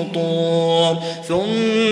الفطور. ثم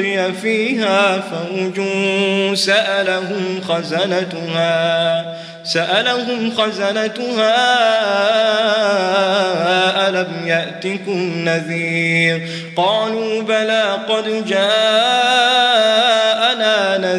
ألقي فيها فوج سألهم خزنتها سألهم خزنتها ألم يأتكم نذير؟ قالوا بلى قد جاءنا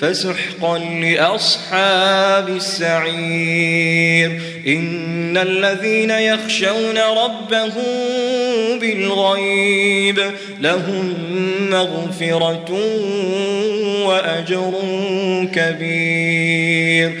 فسحقا لأصحاب السعير. إن الذين يخشون ربهم بالغيب لهم مغفرة وأجر كبير.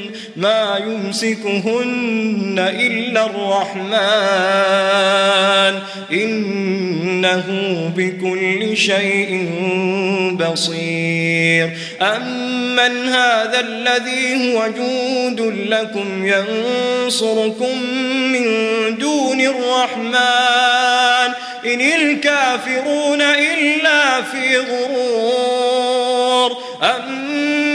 ما يمسكهن إلا الرحمن. إنه بكل شيء بصير. أمن هذا الذي هو جود لكم ينصركم من دون الرحمن. إن الكافرون إلا في غرور. أمن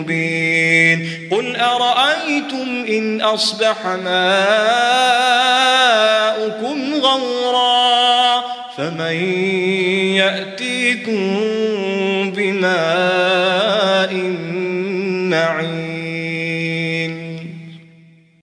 مبين. قل أرأيتم إن أصبح ماؤكم غورا فمن يأتيكم بماء معين.